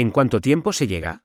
¿En cuánto tiempo se llega?